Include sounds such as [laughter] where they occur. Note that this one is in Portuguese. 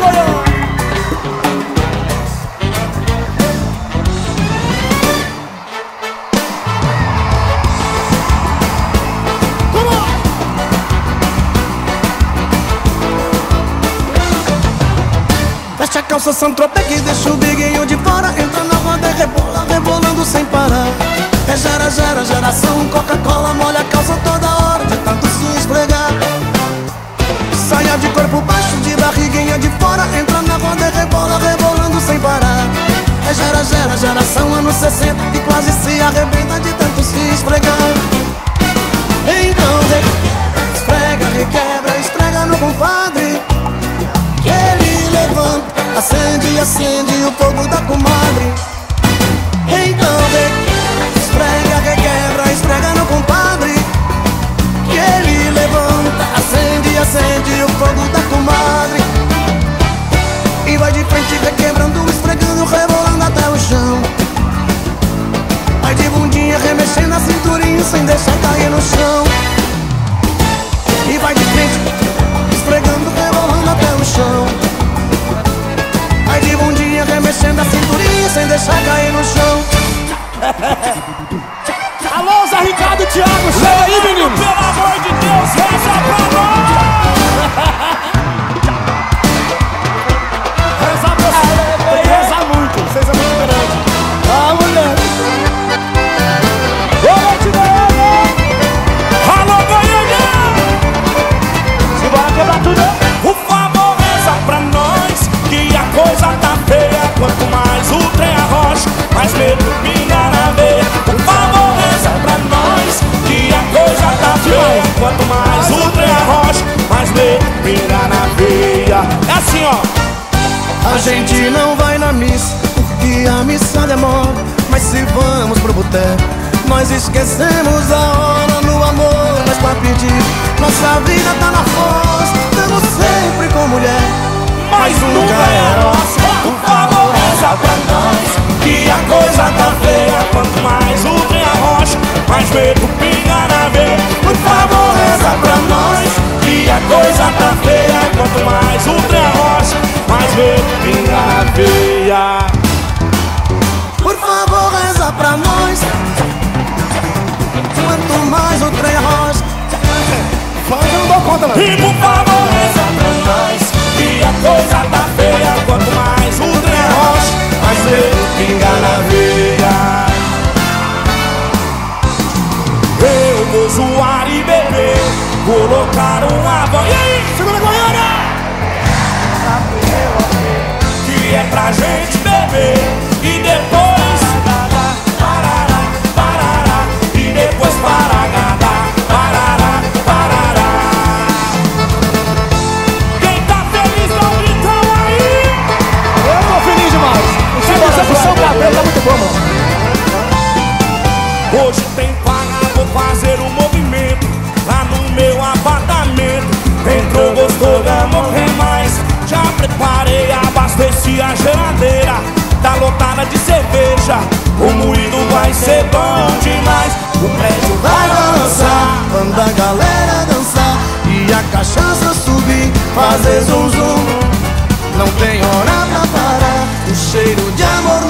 Goiânia. Veste a calça Santropé que deixa o biguinho de fora Entra na roda e rebola, rebolando de fora Entra na roda e rebola, rebolando sem parar. É gera, gera, geração anos 60 E quase se arrebenta de tanto se esfregar. Então re- esfrega, requebra, esfrega no compadre que ele levanta, acende acende o fogo deixar cair no chão. [laughs] Alô, Zé Ricardo Thiago, chega Quanto mais o trem arrocha Mais pinga na veia É assim, ó A gente não vai na missa porque a missa demora. Mas se vamos pro boteco, nós esquecemos a hora no amor. Mas pra pedir, nossa vida tá na força. Estamos sempre com mulher, Mas nunca é nossa Por favor, reza pra nós Que a coisa tá feia Quanto mais o trem arrocha Mais medo pinga Quanto mais o trem arrocha Mais medo pinga na veia Por favor, reza pra nós. Quanto mais o trem rocha, que eu não dou conta, não. E por favor, reza pra nós Que a coisa tá feia Quanto mais o trem arrocha Mais medo pinga na dançar e a cachaça subir, fazer zum zum. Não tem hora pra parar. O cheiro de amor